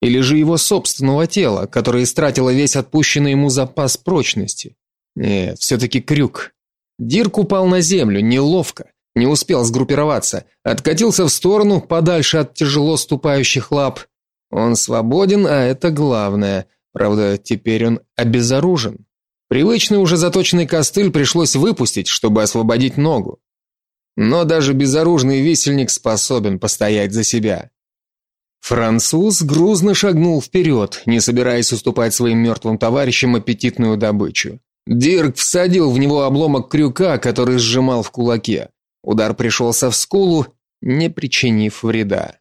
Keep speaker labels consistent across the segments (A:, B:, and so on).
A: или же его собственного тела, которое истратило весь отпущенный ему запас прочности. Нет, все таки крюк. Дирк упал на землю неловко, не успел сгруппироваться, откатился в сторону, подальше от тяжело ступающих лап. Он свободен, а это главное. Правда, теперь он обезоружен. Привычный уже заточенный костыль пришлось выпустить, чтобы освободить ногу. Но даже безоружный висельник способен постоять за себя. Француз грузно шагнул вперед, не собираясь уступать своим мертвым товарищам аппетитную добычу. Дирк всадил в него обломок крюка, который сжимал в кулаке. Удар пришелся в скулу, не причинив вреда.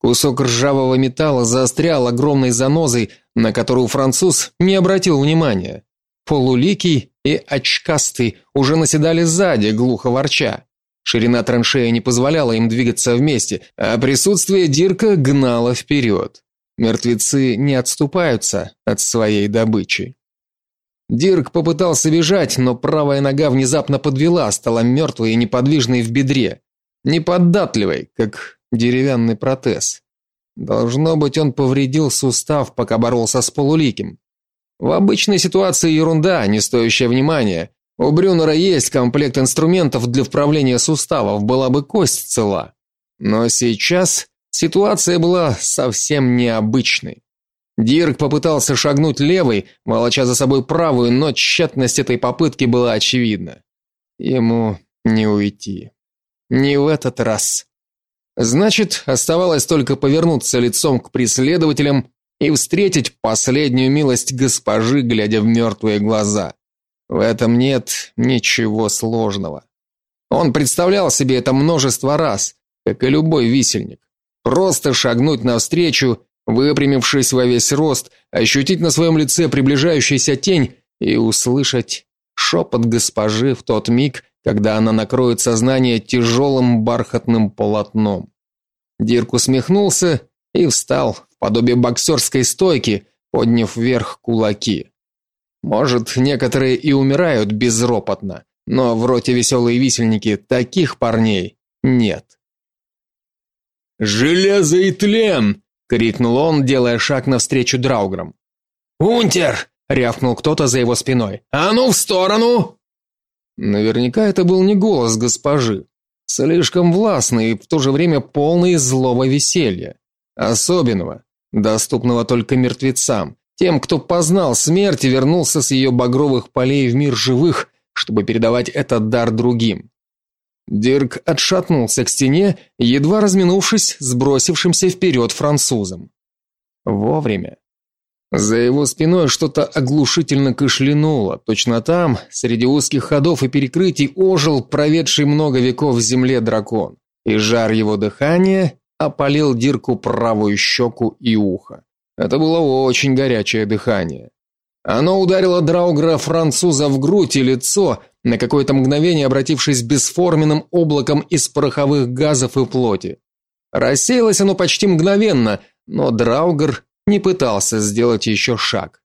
A: Кусок ржавого металла заострял огромной занозой, на которую француз не обратил внимания. Полуликий и очкастый уже наседали сзади, глухо ворча. Ширина траншеи не позволяла им двигаться вместе, а присутствие Дирка гнало вперед. Мертвецы не отступаются от своей добычи. Дирк попытался бежать, но правая нога внезапно подвела, стала мертвой и неподвижной в бедре, неподатливой, как деревянный протез. Должно быть, он повредил сустав, пока боролся с полуликим. В обычной ситуации ерунда, не стоящая внимания, у Брюнера есть комплект инструментов для вправления суставов, была бы кость цела. Но сейчас ситуация была совсем необычной. Дирк попытался шагнуть левой, волоча за собой правую, но тщетность этой попытки была очевидна. Ему не уйти. Не в этот раз. Значит, оставалось только повернуться лицом к преследователям и встретить последнюю милость госпожи, глядя в мертвые глаза. В этом нет ничего сложного. Он представлял себе это множество раз, как и любой висельник. Просто шагнуть навстречу, выпрямившись во весь рост, ощутить на своем лице приближающуюся тень и услышать шепот госпожи в тот миг, когда она накроет сознание тяжелым бархатным полотном. Дирк усмехнулся и встал в подобие боксерской стойки, подняв вверх кулаки. Может, некоторые и умирают безропотно, но в роте веселые висельники таких парней нет.
B: Железо и тлен,
A: крикнул он, делая шаг навстречу Драуграм.
B: "Унтер!"
A: рявкнул кто-то за его спиной.
B: "А ну в сторону!"
A: Наверняка это был не голос госпожи, слишком властный и в то же время полный злого веселья, особенного, доступного только мертвецам, тем, кто познал смерть и вернулся с ее багровых полей в мир живых, чтобы передавать этот дар другим. Дирк отшатнулся к стене, едва разминувшись с бросившимся вперед французом. Вовремя. За его спиной что-то оглушительно кашлянуло. Точно там, среди узких ходов и перекрытий, ожил проведший много веков в земле дракон, и жар его дыхания опалил Дирку правую щеку и ухо. Это было очень горячее дыхание. Оно ударило Драугра француза в грудь и лицо, на какое-то мгновение обратившись бесформенным облаком из пороховых газов и плоти. Рассеялось оно почти мгновенно, но Драугр не пытался сделать еще шаг.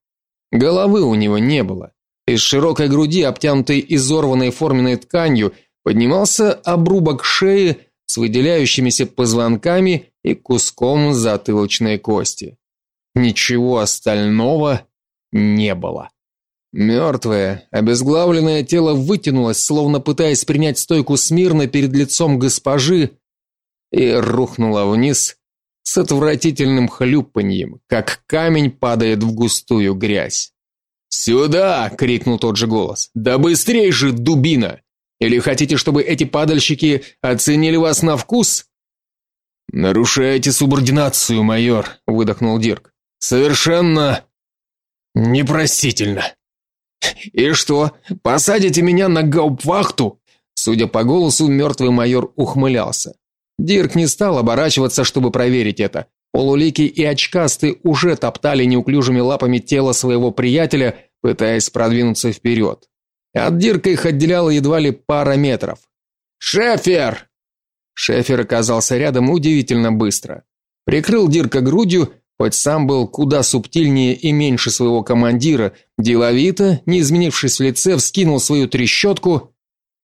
A: Головы у него не было. Из широкой груди, обтянутой изорванной форменной тканью, поднимался обрубок шеи с выделяющимися позвонками и куском затылочной кости. Ничего остального не было. Мертвое, обезглавленное тело вытянулось, словно пытаясь принять стойку смирно перед лицом госпожи, и рухнуло вниз с отвратительным хлюпаньем, как камень падает в густую грязь.
B: «Сюда!» — крикнул тот же голос. «Да быстрей же, дубина! Или хотите, чтобы эти падальщики оценили вас на вкус?»
A: «Нарушаете субординацию, майор», — выдохнул Дирк. Совершенно непростительно. И что, посадите меня на гауптвахту? Судя по голосу, мертвый майор ухмылялся. Дирк не стал оборачиваться, чтобы проверить это. Полуликий и очкастый уже топтали неуклюжими лапами тело своего приятеля, пытаясь продвинуться вперед. От Дирка их отделяло едва ли пара метров. «Шефер!» Шефер оказался рядом удивительно быстро. Прикрыл Дирка грудью Хоть сам был куда субтильнее и меньше своего командира, деловито, не изменившись в лице, вскинул свою трещотку.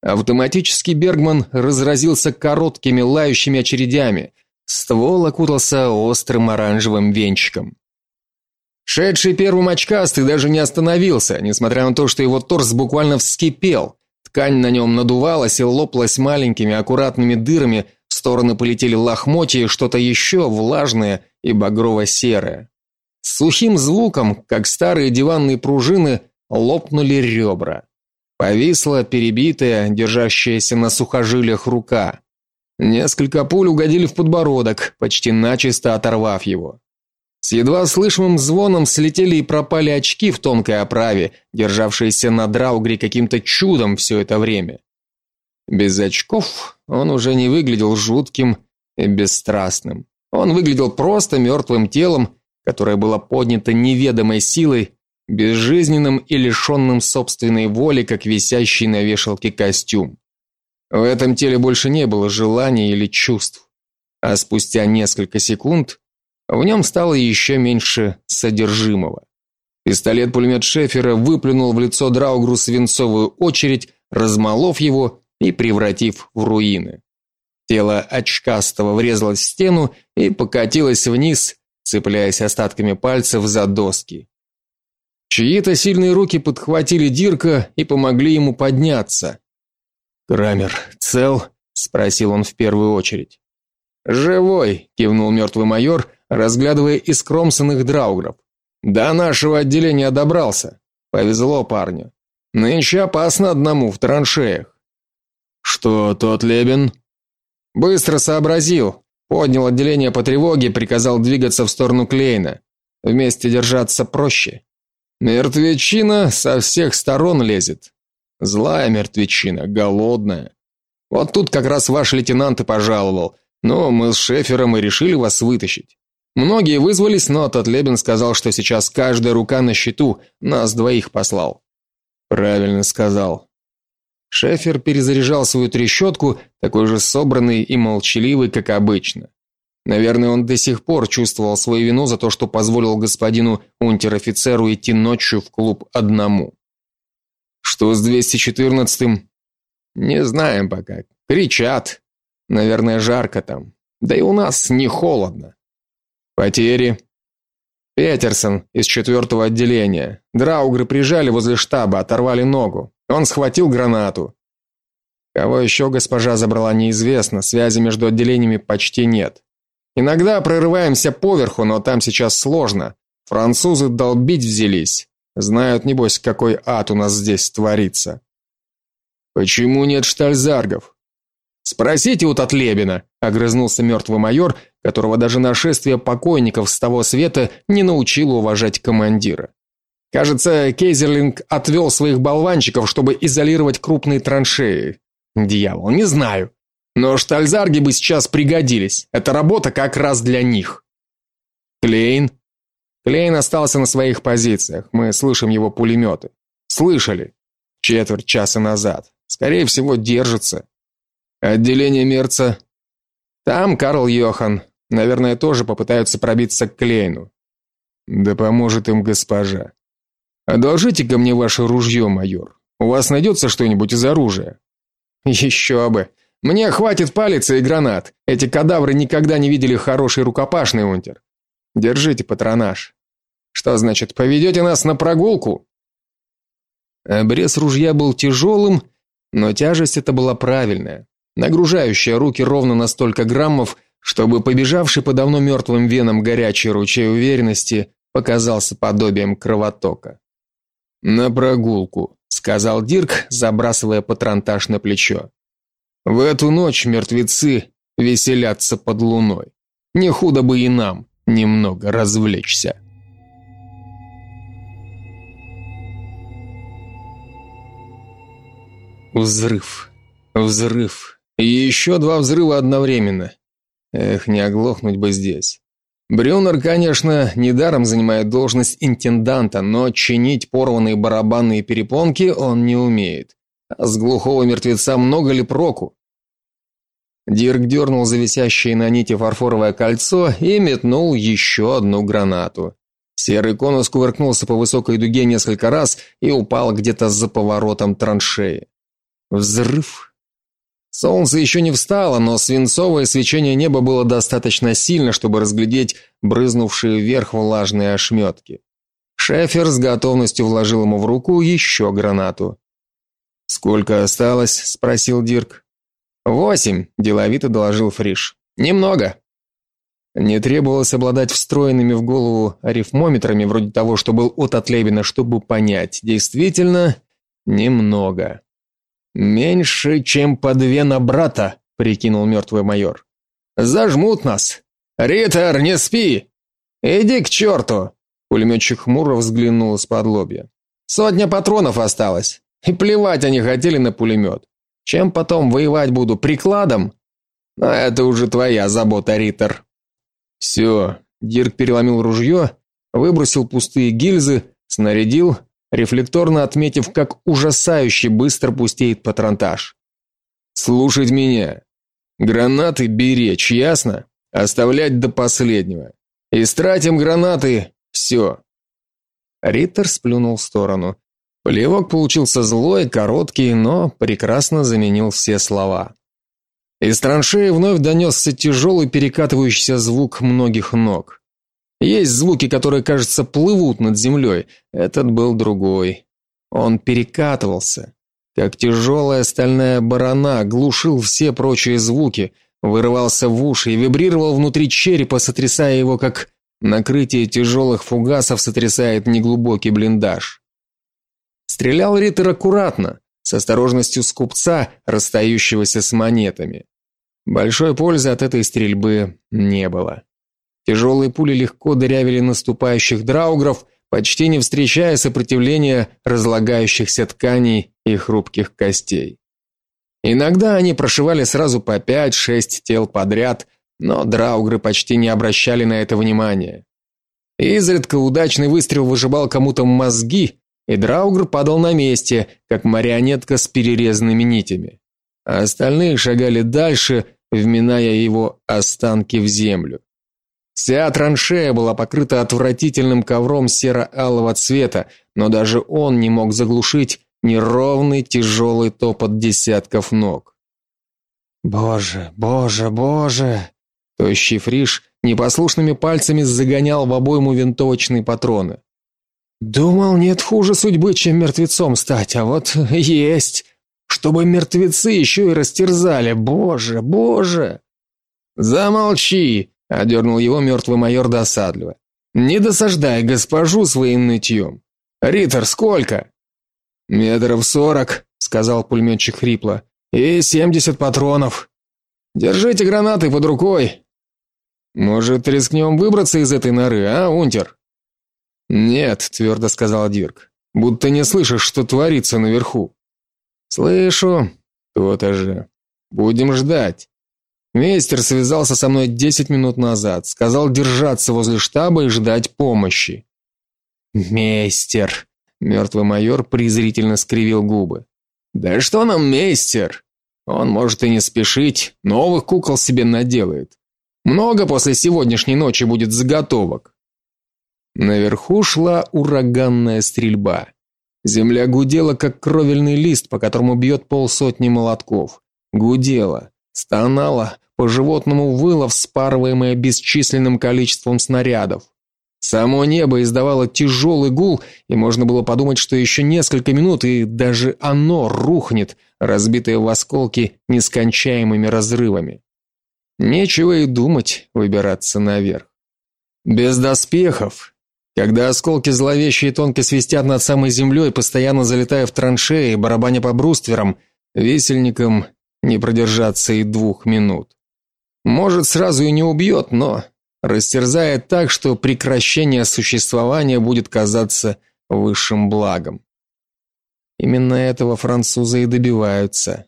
A: Автоматически Бергман разразился короткими лающими очередями. Ствол окутался острым оранжевым венчиком. Шедший первым очкастый даже не остановился, несмотря на то, что его торс буквально вскипел. Ткань на нем надувалась и лопалась маленькими аккуратными дырами, стороны полетели лохмотья и что-то еще влажное и багрово-серое. С сухим звуком, как старые диванные пружины, лопнули ребра. Повисла перебитая, держащаяся на сухожилиях рука. Несколько пуль угодили в подбородок, почти начисто оторвав его. С едва слышимым звоном слетели и пропали очки в тонкой оправе, державшиеся на драугре каким-то чудом все это время. Без очков он уже не выглядел жутким и бесстрастным. Он выглядел просто мертвым телом, которое было поднято неведомой силой, безжизненным и лишенным собственной воли, как висящий на вешалке костюм. В этом теле больше не было желаний или чувств. А спустя несколько секунд в нем стало еще меньше содержимого. Пистолет-пулемет Шефера выплюнул в лицо Драугру свинцовую очередь, размолов его и превратив в руины. Тело очкастого врезалось в стену и покатилось вниз, цепляясь остатками пальцев за доски. Чьи-то сильные руки подхватили Дирка и помогли ему подняться. "Крамер, цел?" спросил он в первую очередь. "Живой", кивнул мертвый майор, разглядывая искромсанных драугров. До нашего отделения добрался. Повезло парню. Нынче опасно одному в траншеях. Что тот Лебен? Быстро сообразил. Поднял отделение по тревоге, приказал двигаться в сторону Клейна. Вместе держаться проще. Мертвечина со всех сторон лезет. Злая мертвечина, голодная. Вот тут как раз ваш лейтенант и пожаловал. Но мы с Шефером и решили вас вытащить. Многие вызвались, но тот Лебен сказал, что сейчас каждая рука на счету, нас двоих послал. Правильно сказал. Шефер перезаряжал свою трещотку, такой же собранный и молчаливый, как обычно. Наверное, он до сих пор чувствовал свою вину за то, что позволил господину унтер-офицеру идти ночью в клуб одному. Что с 214-м? Не знаем пока. Кричат. Наверное, жарко там. Да и у нас не холодно. Потери. Петерсон из четвертого отделения. Драугры прижали возле штаба, оторвали ногу. Он схватил гранату. Кого еще госпожа забрала, неизвестно, связи между отделениями почти нет. Иногда прорываемся поверху, но там сейчас сложно. Французы долбить взялись. Знают небось, какой ад у нас здесь творится. Почему нет штальзаргов? Спросите у Татлебина, огрызнулся мертвый майор, которого даже нашествие покойников с того света не научило уважать командира. Кажется, Кейзерлинг отвел своих болванчиков, чтобы изолировать крупные траншеи. Дьявол, не знаю. Но штальзарги бы сейчас пригодились. Эта работа как раз для них. Клейн? Клейн остался на своих позициях. Мы слышим его пулеметы. Слышали. Четверть часа назад. Скорее всего, держится. Отделение Мерца. Там Карл Йохан. Наверное, тоже попытаются пробиться к Клейну. Да поможет им госпожа. Одолжите ко мне ваше ружье, майор. У вас найдется что-нибудь из оружия? «Еще бы. Мне хватит палицы и гранат. Эти кадавры никогда не видели хороший рукопашный унтер. Держите патронаж. Что значит, поведете нас на прогулку? Обрез ружья был тяжелым, но тяжесть эта была правильная, нагружающая руки ровно на столько граммов, чтобы побежавший по давно мертвым венам горячий ручей уверенности показался подобием кровотока. На прогулку, сказал Дирк, забрасывая патронтаж на плечо. В эту ночь мертвецы веселятся под луной. Не худо бы и нам немного развлечься. Взрыв. Взрыв. И еще два взрыва одновременно. Эх, не оглохнуть бы здесь. Брюнер, конечно, недаром занимает должность интенданта, но чинить порванные барабанные перепонки он не умеет. А с глухого мертвеца много ли проку? Дирк дернул за висящее на нити фарфоровое кольцо и метнул еще одну гранату. Серый конус кувыркнулся по высокой дуге несколько раз и упал где-то за поворотом траншеи. Взрыв. Солнце еще не встало, но свинцовое свечение неба было достаточно сильно, чтобы разглядеть брызнувшие вверх влажные ошметки. Шефер с готовностью вложил ему в руку еще гранату. Сколько осталось? спросил Дирк. «Восемь», – деловито доложил Фриш. Немного. Не требовалось обладать встроенными в голову арифмометрами вроде того, что был от Отлебина, чтобы понять. Действительно, немного. Меньше, чем по две на брата, прикинул мертвый майор. Зажмут нас. Риттер, не спи. Иди к черту!» Пулеметчик хмуро взглянул из-под лобья. Сотня патронов осталось. И плевать они хотели на пулемет. Чем потом воевать буду прикладом? Но это уже твоя забота, Риттер. Все. Дирк переломил ружье, выбросил пустые гильзы, снарядил, рефлекторно отметив, как ужасающе быстро пустеет патронтаж. Слушать меня. Гранаты беречь, ясно? Оставлять до последнего. Истратим гранаты, все. Риттер сплюнул в сторону. Плевок получился злой, короткий, но прекрасно заменил все слова. Из траншеи вновь донесся тяжелый перекатывающийся звук многих ног. Есть звуки, которые, кажется, плывут над землей. Этот был другой. Он перекатывался, как тяжелая стальная барана, глушил все прочие звуки, вырывался в уши и вибрировал внутри черепа, сотрясая его, как накрытие тяжелых фугасов сотрясает неглубокий блиндаж. Стрелял Риттер аккуратно, с осторожностью скупца, расстающегося с монетами. Большой пользы от этой стрельбы не было. Тяжелые пули легко дырявили наступающих драугров, почти не встречая сопротивления разлагающихся тканей и хрупких костей. Иногда они прошивали сразу по пять-шесть тел подряд, но драугры почти не обращали на это внимания. Изредка удачный выстрел выжибал кому-то мозги, и Драугр падал на месте, как марионетка с перерезанными нитями. А остальные шагали дальше, вминая его останки в землю. Вся траншея была покрыта отвратительным ковром серо-алого цвета, но даже он не мог заглушить неровный тяжелый топот десятков ног. Боже, боже, боже. Тощий Фриш непослушными пальцами загонял в обойму винтовочные патроны. Думал, нет хуже судьбы, чем мертвецом стать, а вот есть. Чтобы мертвецы еще и растерзали. Боже, боже. Замолчи, одернул его мертвый майор досадливо. Не досаждай госпожу своим нытьем. Риттер, сколько? Метров сорок, сказал пулеметчик хрипло. И семьдесят патронов. Держите гранаты под рукой. Может, рискнем выбраться из этой норы, а, Унтер? Нет, твердо сказал Дирк. Будто не слышишь, что творится наверху. Слышу. То-то же. Будем ждать. Мейстер связался со мной десять минут назад, сказал держаться возле штаба и ждать помощи. Мейстер. Мертвый майор презрительно скривил губы. Да что нам мейстер? Он может и не спешить, новых кукол себе наделает. Много после сегодняшней ночи будет заготовок. Наверху шла ураганная стрельба. Земля гудела, как кровельный лист, по которому бьет полсотни молотков. Гудела, стонала, по-животному выла, вспарываемая бесчисленным количеством снарядов. Само небо издавало тяжелый гул, и можно было подумать, что еще несколько минут, и даже оно рухнет, разбитое в осколки нескончаемыми разрывами. Нечего и думать выбираться наверх. Без доспехов, когда осколки зловещие и тонко свистят над самой землей, постоянно залетая в траншеи, барабаня по брустверам, висельникам не продержаться и двух минут. Может, сразу и не убьет, но растерзает так, что прекращение существования будет казаться высшим благом. Именно этого французы и добиваются.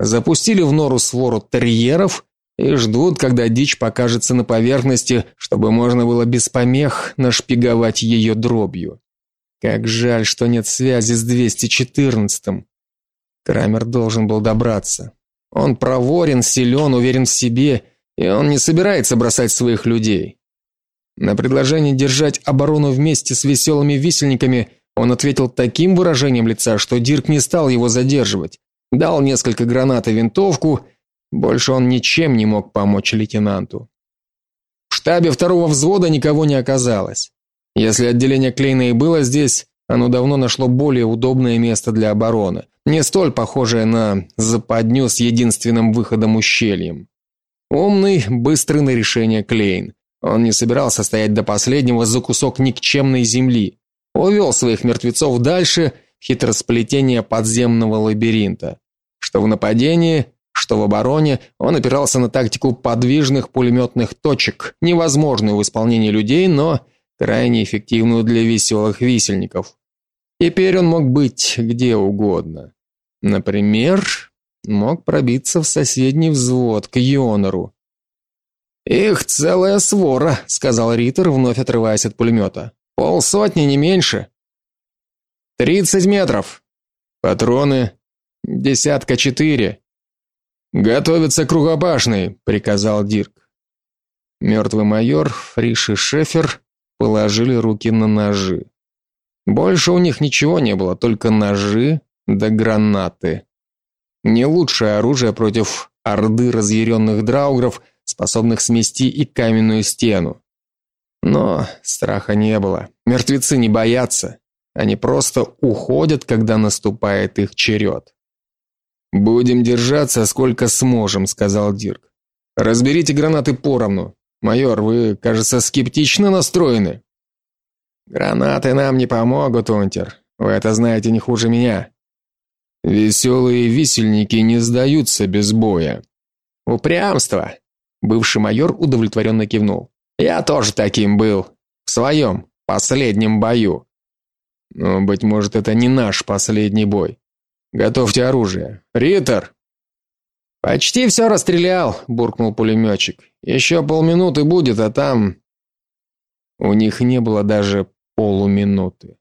A: Запустили в нору свору терьеров и ждут, когда дичь покажется на поверхности, чтобы можно было без помех нашпиговать ее дробью. Как жаль, что нет связи с 214-м. Крамер должен был добраться. Он проворен, силен, уверен в себе, и он не собирается бросать своих людей. На предложение держать оборону вместе с веселыми висельниками он ответил таким выражением лица, что Дирк не стал его задерживать. Дал несколько гранат и винтовку больше он ничем не мог помочь лейтенанту. В штабе второго взвода никого не оказалось. Если отделение Клейна и было здесь, оно давно нашло более удобное место для обороны, не столь похожее на западню с единственным выходом ущельем. Умный, быстрый на решение Клейн. Он не собирался стоять до последнего за кусок никчемной земли. Увел своих мертвецов дальше в хитросплетение подземного лабиринта. Что в нападении, что в обороне, он опирался на тактику подвижных пулеметных точек, невозможную в исполнении людей, но крайне эффективную для веселых висельников. Теперь он мог быть где угодно. Например, мог пробиться в соседний взвод к Йонору. Их целая свора, сказал Риттер, вновь отрываясь от пулемета. Полсотни, не меньше. «Тридцать метров. Патроны десятка четыре. Готовиться к рукопашной, приказал Дирк. Мертвый майор, Фриш и Шефер положили руки на ножи. Больше у них ничего не было, только ножи да гранаты. Не лучшее оружие против орды разъяренных драугров, способных смести и каменную стену. Но страха не было. Мертвецы не боятся. Они просто уходят, когда наступает их черед. Будем держаться сколько сможем, сказал Дирк. Разберите гранаты поровну. Майор, вы, кажется, скептично настроены. Гранаты нам не помогут, Унтер. Вы это знаете не хуже меня. Веселые висельники не сдаются без боя. Упрямство. Бывший майор удовлетворенно кивнул. Я тоже таким был в своем последнем бою. Но быть может, это не наш последний бой. Готовьте оружие. Риттер. Почти все расстрелял, буркнул пулеметчик. Еще полминуты будет, а там у них не было даже полуминуты.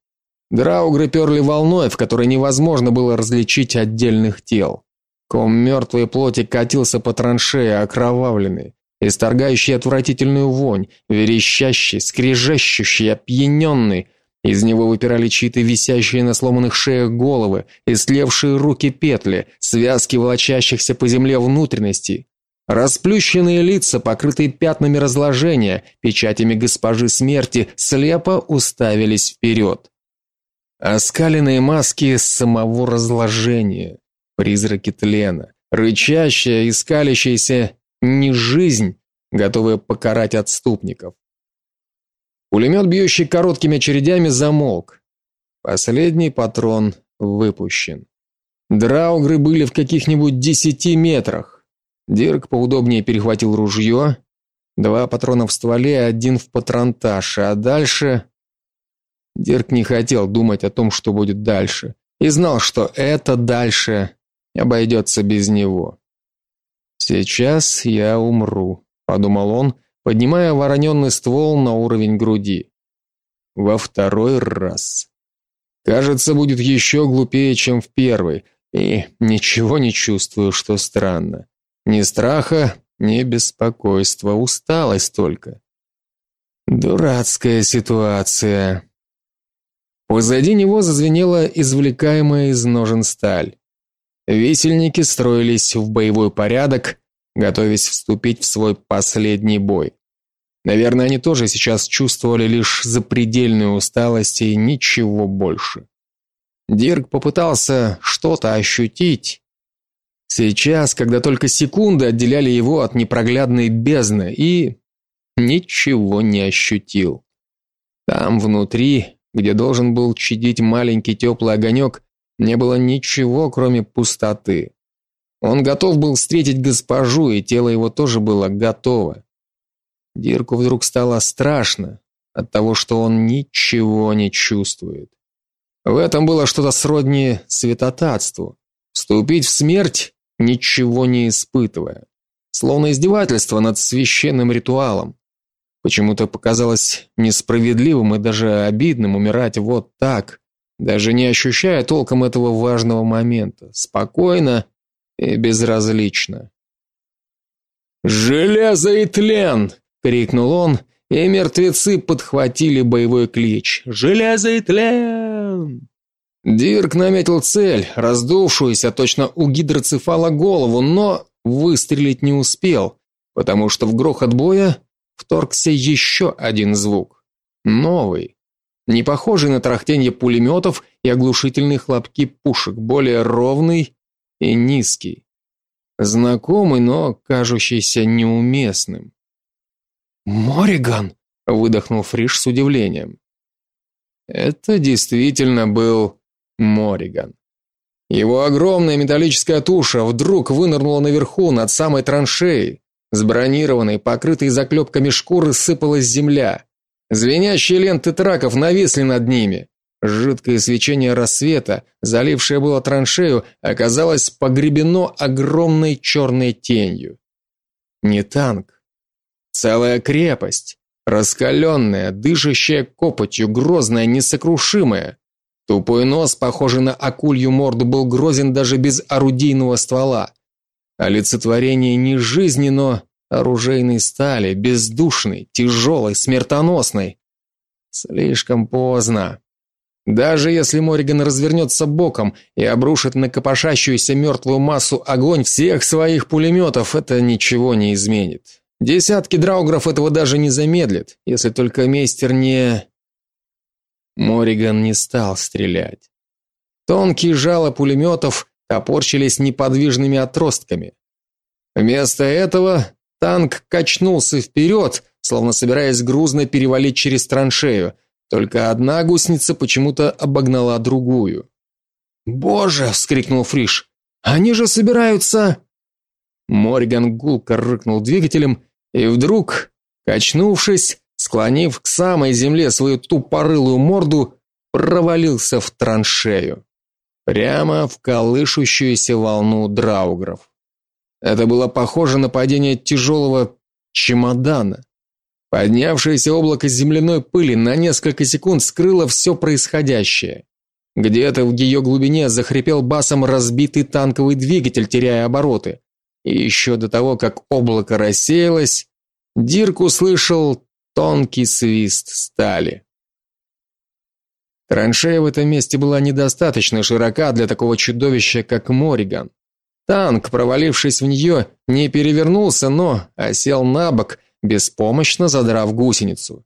A: Драугры перли волной, в которой невозможно было различить отдельных тел. Ком мертвой плоти катился по траншее, окровавленный, исторгающий отвратительную вонь, верещащий, скрежещущий, опьяненный. Из него выпирали чьи-то висящие на сломанных шеях головы, истлевшие руки петли, связки волочащихся по земле внутренностей. Расплющенные лица, покрытые пятнами разложения, печатями госпожи смерти, слепо уставились вперед. Оскаленные маски самого разложения, призраки тлена, рычащая и скалящаяся не жизнь, готовая покарать отступников. Пулемет, бьющий короткими очередями, замолк. Последний патрон выпущен. Драугры были в каких-нибудь десяти метрах. Дирк поудобнее перехватил ружье. Два патрона в стволе, один в патронташе, а дальше Дирк не хотел думать о том, что будет дальше, и знал, что это дальше обойдется без него. Сейчас я умру, подумал он, поднимая вороненный ствол на уровень груди. Во второй раз. Кажется, будет еще глупее, чем в первый, и ничего не чувствую, что странно. Ни страха, ни беспокойства, усталость только. Дурацкая ситуация. Позади него зазвенела извлекаемая из ножен сталь. Висельники строились в боевой порядок, готовясь вступить в свой последний бой. Наверное, они тоже сейчас чувствовали лишь запредельную усталость и ничего больше. Дирк попытался что-то ощутить, Сейчас, когда только секунды отделяли его от непроглядной бездны, и ничего не ощутил. Там внутри, где должен был чадить маленький теплый огонек, не было ничего, кроме пустоты. Он готов был встретить госпожу, и тело его тоже было готово. Дирку вдруг стало страшно от того, что он ничего не чувствует. В этом было что-то сродни святотатству. Вступить в смерть ничего не испытывая, словно издевательство над священным ритуалом. Почему-то показалось несправедливым и даже обидным умирать вот так, даже не ощущая толком этого важного момента, спокойно и безразлично. «Железо и тлен!» — крикнул он, и мертвецы подхватили боевой клич. «Железо и тлен!» Дирк наметил цель, раздувшуюся точно у гидроцефала голову, но выстрелить не успел, потому что в грохот боя вторгся еще один звук, новый, не похожий на тарахтение пулеметов и оглушительные хлопки пушек, более ровный и низкий. Знакомый, но кажущийся неуместным. «Мориган!» — выдохнул Фриш с удивлением. Это действительно был Мориган. Его огромная металлическая туша вдруг вынырнула наверху над самой траншеей. С бронированной, покрытой заклепками шкуры сыпалась земля. Звенящие ленты траков нависли над ними. Жидкое свечение рассвета, залившее было траншею, оказалось погребено огромной черной тенью. Не танк, целая крепость, раскаленная, дышащая копотью, грозная, несокрушимая. Тупой нос, похожий на акулью морду, был грозен даже без орудийного ствола. Олицетворение не жизни, но оружейной стали, бездушной, тяжелой, смертоносной. Слишком поздно. Даже если Мориган развернется боком и обрушит на копошащуюся мертвую массу огонь всех своих пулеметов, это ничего не изменит. Десятки драугров этого даже не замедлят, если только мейстер не Мориган не стал стрелять. Тонкие жало пулеметов топорщились неподвижными отростками. Вместо этого танк качнулся вперед, словно собираясь грузно перевалить через траншею. Только одна гусеница почему-то обогнала другую. "Боже!" вскрикнул Фриш. "Они же собираются!" Морган гулко рыкнул двигателем и вдруг, качнувшись, склонив к самой земле свою тупорылую морду, провалился в траншею, прямо в колышущуюся волну драугров. Это было похоже на падение тяжелого чемодана. Поднявшееся облако земляной пыли на несколько секунд скрыло все происходящее. Где-то в ее глубине захрипел басом разбитый танковый двигатель, теряя обороты. И еще до того, как облако рассеялось, Дирк услышал тонкий свист стали. Траншея в этом месте была недостаточно широка для такого чудовища, как Мориган. Танк, провалившись в нее, не перевернулся, но осел на бок, беспомощно задрав гусеницу.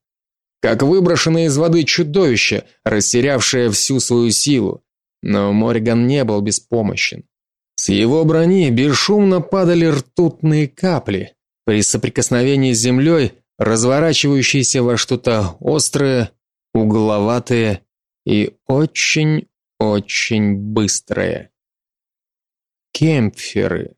A: Как выброшенное из воды чудовище, растерявшее всю свою силу. Но Мориган не был беспомощен. С его брони бесшумно падали ртутные капли. При соприкосновении с землей, разворачивающиеся во что-то острое, угловатое и очень-очень быстрое. Кемпферы.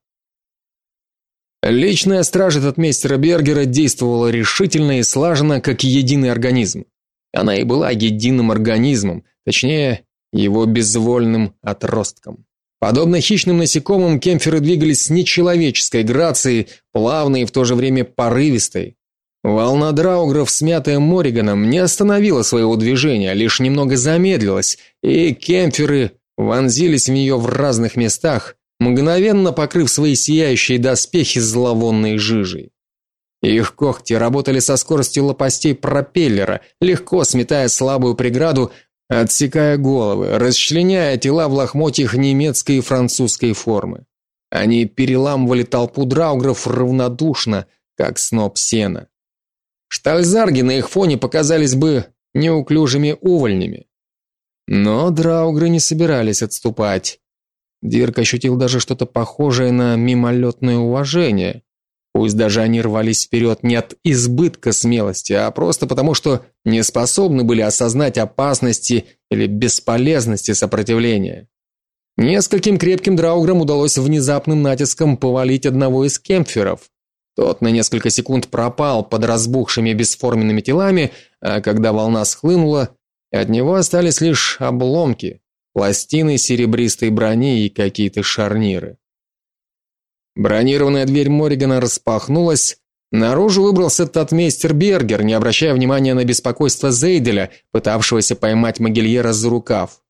A: Личная стража татмейстера Бергера действовала решительно и слаженно, как единый организм. Она и была единым организмом, точнее, его безвольным отростком. Подобно хищным насекомым, кемферы двигались с нечеловеческой грацией, плавной и в то же время порывистой. Волна драугров, смятая Мориганом, не остановила своего движения, лишь немного замедлилась, и кемферы вонзились в нее в разных местах, мгновенно покрыв свои сияющие доспехи зловонной жижей. Их когти работали со скоростью лопастей пропеллера, легко сметая слабую преграду, отсекая головы, расчленяя тела в лохмотьях немецкой и французской формы. Они переламывали толпу драугров равнодушно, как сноп сена. Штальзарги на их фоне показались бы неуклюжими увольнями. Но драугры не собирались отступать. Дирк ощутил даже что-то похожее на мимолетное уважение. Пусть даже они рвались вперед не от избытка смелости, а просто потому, что не способны были осознать опасности или бесполезности сопротивления. Нескольким крепким драуграм удалось внезапным натиском повалить одного из кемпферов. Тот на несколько секунд пропал под разбухшими бесформенными телами, а когда волна схлынула, от него остались лишь обломки, пластины серебристой брони и какие-то шарниры. Бронированная дверь Моригана распахнулась. Наружу выбрался татмейстер Бергер, не обращая внимания на беспокойство Зейделя, пытавшегося поймать Могильера за рукав.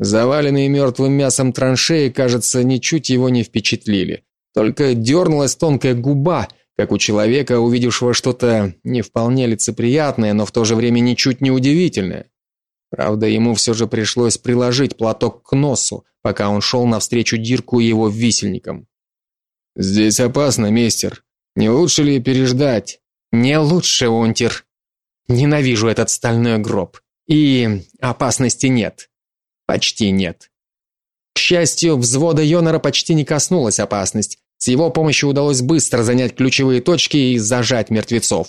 A: Заваленные мертвым мясом траншеи, кажется, ничуть его не впечатлили. Только дернулась тонкая губа, как у человека, увидевшего что-то не вполне лицеприятное, но в то же время ничуть не удивительное. Правда, ему все же пришлось приложить платок к носу, пока он шел навстречу Дирку и его висельникам. Здесь опасно, мистер. Не лучше ли переждать? Не лучше, Унтер. Ненавижу этот стальной гроб. и опасности нет. Почти нет. К счастью, взвода Йонора почти не коснулась опасность. С его помощью удалось быстро занять ключевые точки и зажать мертвецов.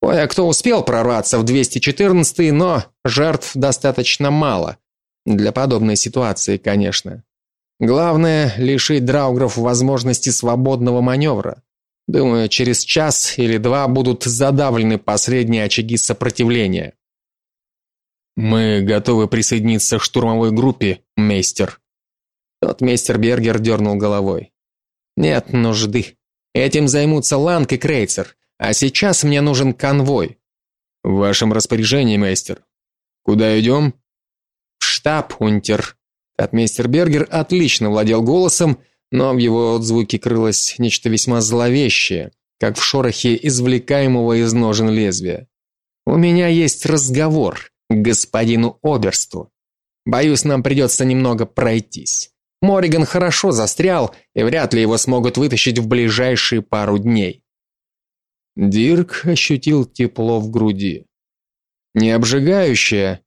A: Кое-кто успел прорваться в 214 но жертв достаточно мало. Для подобной ситуации, конечно. Главное лишить драугров возможности свободного маневра. Думаю, через час или два будут задавлены последние очаги сопротивления.
B: Мы готовы присоединиться к штурмовой группе, мейстер.
A: Тот мейстер Бергер дернул головой. Нет нужды. Этим займутся Ланг и Крейцер. А сейчас мне нужен конвой.
B: В вашем распоряжении, мастер. Куда идем?»
A: В штаб, унтер. Отмейстер Бергер отлично владел голосом, но в его отзвуке крылось нечто весьма зловещее, как в шорохе извлекаемого из ножен лезвия. У меня есть разговор к господину оберсту. Боюсь, нам придется немного пройтись. Мориган хорошо застрял, и вряд ли его смогут вытащить в ближайшие пару дней.
B: Дирк ощутил тепло в груди. Не обжигающее,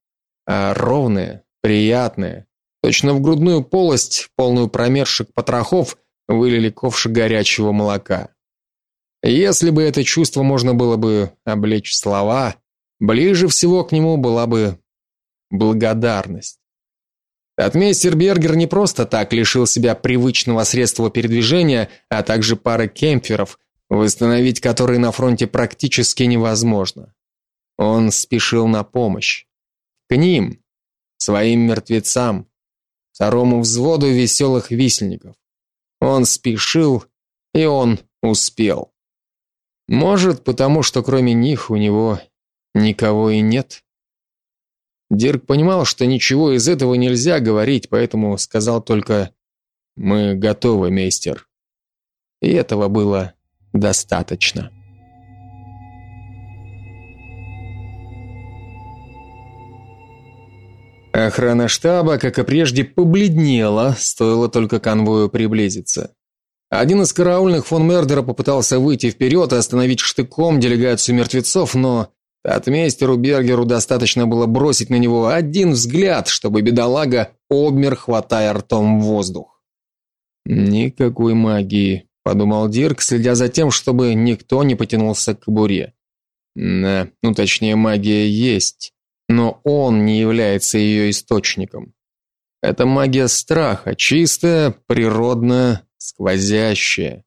B: а ровное, приятное. Точно в грудную полость, полную промерзших потрохов, вылили ковшик горячего молока. Если бы это чувство можно было бы облечь в слова, ближе всего к нему была бы благодарность. Отмейстер Бергер не просто так лишил себя привычного средства передвижения, а также пары кемпферов, восстановить которые на фронте практически невозможно. Он спешил на помощь. К ним, своим мертвецам, второму взводу веселых висельников. Он спешил, и он успел. Может, потому что кроме них у него никого и нет. Дирк понимал, что ничего из этого нельзя говорить, поэтому сказал только: "Мы готовы, мейстер". И этого было достаточно. Охрана штаба, как и прежде, побледнела, стоило только конвою приблизиться. Один из караульных фон Мердера попытался выйти вперед и остановить штыком делегацию мертвецов, но Татмейстеру Бергеру достаточно было бросить на него один взгляд, чтобы бедолага обмер, хватая ртом воздух. Никакой магии, подумал Дирк, следя за тем, чтобы никто не потянулся к буре. Да, ну точнее, магия есть, но он не является ее источником. Это магия страха, чистая, природная, сквозящая.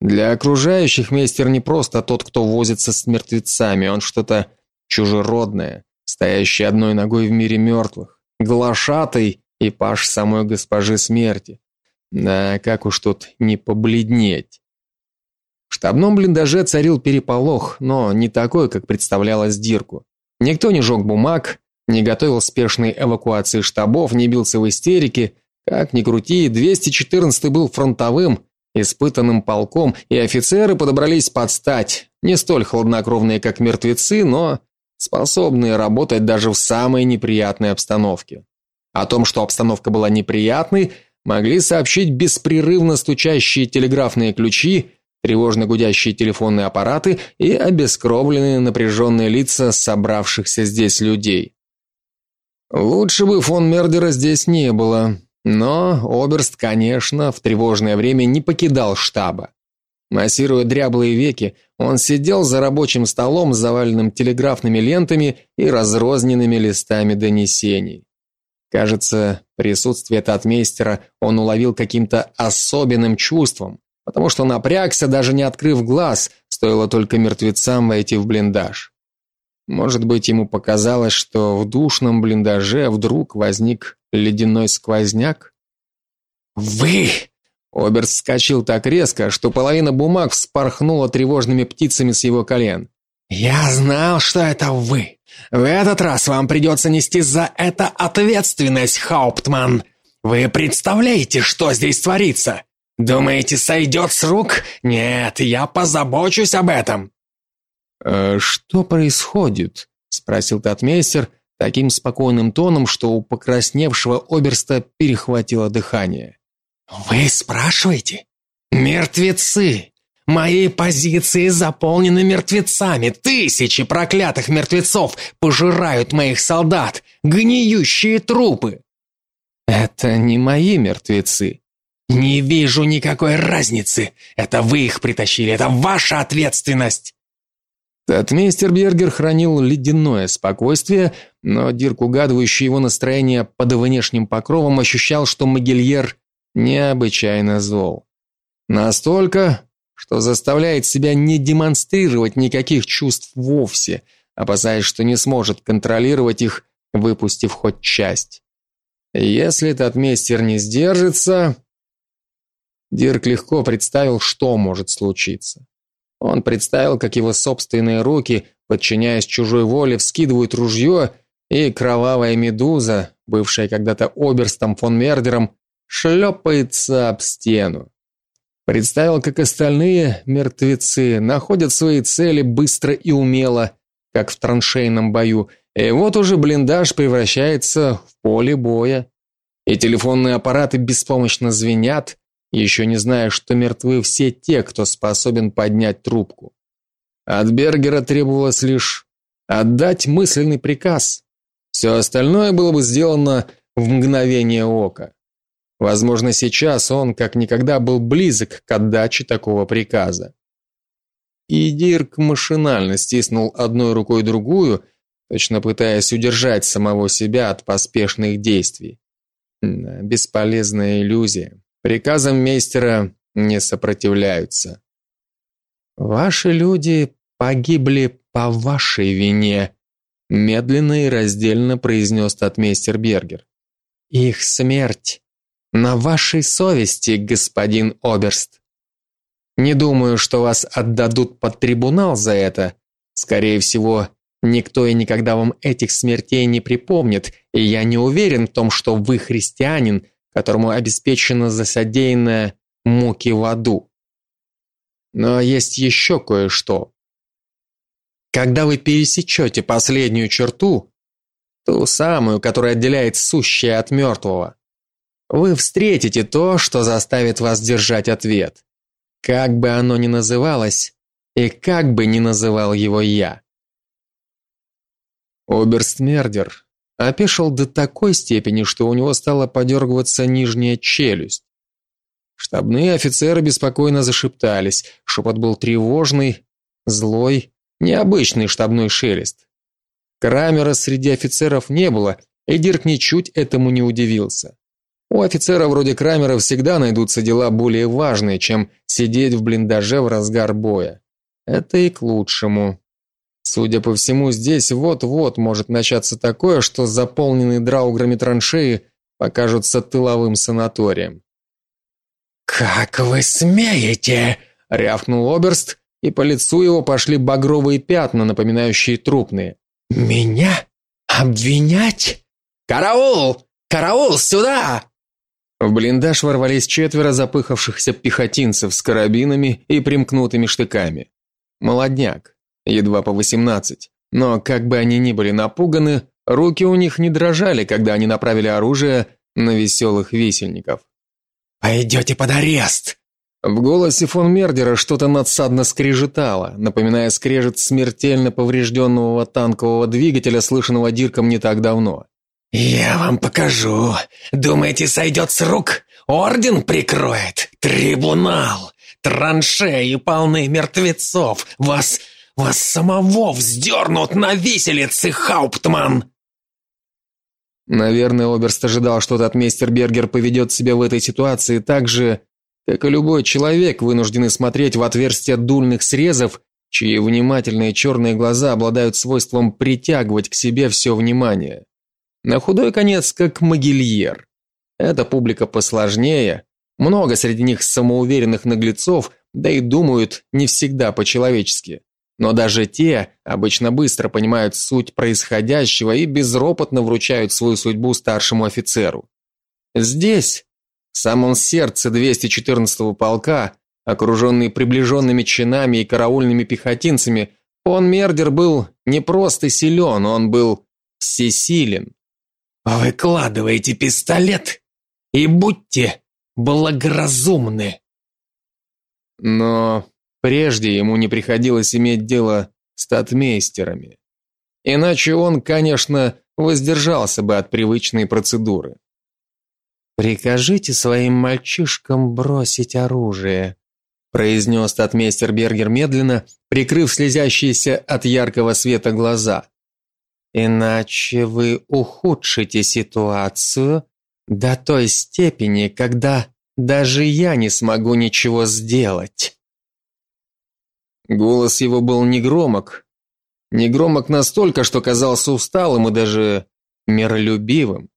B: Для окружающих мейстер не просто тот, кто возится с мертвецами, он что-то чужеродное, стоящий одной ногой в мире мертвых, глашатый и паш самой госпожи смерти. Да, как уж тут не побледнеть. В штабном блиндаже царил переполох, но не такой, как представлялось Дирку. Никто не жег бумаг, не готовил спешной эвакуации штабов, не бился в истерике. Как ни крути, 214 был фронтовым, испытанным полком, и офицеры подобрались под стать, не столь хладнокровные, как мертвецы, но способные работать даже в самой неприятной обстановке. О том, что обстановка была неприятной, могли сообщить беспрерывно стучащие телеграфные ключи, тревожно гудящие телефонные аппараты и обескровленные напряженные лица собравшихся здесь людей. Лучше бы фон Мердера здесь не было, но Оберст, конечно, в тревожное время не покидал штаба. Массируя дряблые веки, он сидел за рабочим столом, заваленным телеграфными лентами и разрозненными листами донесений. Кажется, присутствие татмейстера он уловил каким-то особенным чувством, потому что напрягся, даже не открыв глаз, стоило только мертвецам войти в блиндаж. Может быть, ему показалось, что в душном блиндаже вдруг возник ледяной сквозняк? Вы Оберст вскочил так резко, что половина бумаг вспорхнула тревожными птицами с его колен. Я знал, что это вы. В этот раз вам придется нести за это ответственность, Хауптман. Вы представляете, что здесь творится? Думаете, сойдет с рук? Нет, я позабочусь об этом. «Э, что происходит? спросил татмейстер таким спокойным тоном, что у покрасневшего оберста перехватило дыхание. Вы спрашиваете? Мертвецы,
C: Мои позиции заполнены мертвецами. Тысячи проклятых мертвецов пожирают моих солдат, гниющие трупы.
A: Это не мои мертвецы.
C: Не вижу никакой разницы. Это вы их притащили, это ваша ответственность.
A: Татмейстер Бергер хранил ледяное спокойствие, но Дирк, угадывающий его настроение под внешним покровом, ощущал, что Могильер необычайно зол. Настолько, что заставляет себя не демонстрировать никаких чувств вовсе, опасаясь, что не сможет контролировать их, выпустив хоть часть. Если этот мейстер не сдержится, Дирк легко представил, что может случиться. Он представил, как его собственные руки, подчиняясь чужой воле, вскидывают ружье, и кровавая медуза, бывшая когда-то оберстом фон Мердером, шлепается об стену. Представил, как остальные мертвецы находят свои цели быстро и умело, как в траншейном бою, и вот уже блиндаж превращается в поле боя. И телефонные аппараты беспомощно звенят, еще не зная, что мертвы все те, кто способен поднять трубку. От Бергера требовалось лишь отдать мысленный приказ. Все остальное было бы сделано в мгновение ока. Возможно, сейчас он как никогда был близок к отдаче такого приказа. И Дирк машинально стиснул одной рукой другую, точно пытаясь удержать самого себя от поспешных действий. Бесполезная иллюзия. Приказам мейстера не сопротивляются. Ваши люди погибли по вашей вине, медленно и раздельно произнес татмейстер Бергер. Их смерть на вашей совести, господин оберст. Не думаю, что вас отдадут под трибунал за это. Скорее всего, Никто и никогда вам этих смертей не припомнит, и я не уверен в том, что вы христианин, которому обеспечено за содеянное муки в аду. Но есть еще кое-что. Когда вы пересечете последнюю черту, ту самую, которая отделяет сущее от мертвого, вы встретите то, что заставит вас держать ответ. Как бы оно ни называлось, и как бы ни называл его я. Оберстмердер опешил до такой степени, что у него стала подергиваться нижняя челюсть. Штабные офицеры беспокойно зашептались. Шепот был тревожный, злой, необычный штабной шелест. Крамера среди офицеров не было, и Дирк ничуть этому не удивился. У офицера вроде Крамера всегда найдутся дела более важные, чем сидеть в блиндаже в разгар боя. Это и к лучшему. Судя по всему, здесь вот-вот может начаться такое, что заполненные драуграми траншеи покажутся тыловым санаторием.
C: Как вы смеете,
A: рявкнул оберст, и по лицу его пошли багровые пятна, напоминающие трупные.
C: Меня обвинять? Караул! Караул сюда!
A: В блиндаж ворвались четверо запыхавшихся пехотинцев с карабинами и примкнутыми штыками. Молодняк едва по восемнадцать. Но как бы они ни были напуганы, руки у них не дрожали, когда они направили оружие на веселых висельников.
C: «Пойдете под арест!»
A: В голосе фон Мердера что-то надсадно скрежетало, напоминая скрежет смертельно поврежденного танкового двигателя, слышанного Дирком не так давно.
C: «Я вам покажу. Думаете, сойдет с рук? Орден прикроет? Трибунал! Траншеи полны мертвецов! Вас вас самого вздернут на виселице, Хауптман!»
A: Наверное, Оберст ожидал, что этот мейстер Бергер поведет себя в этой ситуации так же, как и любой человек, вынужденный смотреть в отверстия дульных срезов, чьи внимательные черные глаза обладают свойством притягивать к себе все внимание. На худой конец, как Могильер. Эта публика посложнее, много среди них самоуверенных наглецов, да и думают не всегда по-человечески. Но даже те обычно быстро понимают суть происходящего и безропотно вручают свою судьбу старшему офицеру. Здесь, самом сердце 214-го полка, окруженный приближенными чинами и караульными пехотинцами, фон Мердер был не просто силен, он был всесилен.
C: Выкладывайте пистолет и будьте благоразумны.
A: Но
B: прежде ему не приходилось иметь дело с татмейстерами. Иначе он, конечно, воздержался бы от привычной процедуры.
A: Прикажите своим мальчишкам бросить оружие, произнес татмейстер Бергер медленно, прикрыв слезящиеся от яркого света глаза. Иначе вы ухудшите ситуацию до той степени, когда даже я не смогу ничего сделать.
B: Голос его был негромок, негромок настолько, что казался усталым и даже миролюбивым.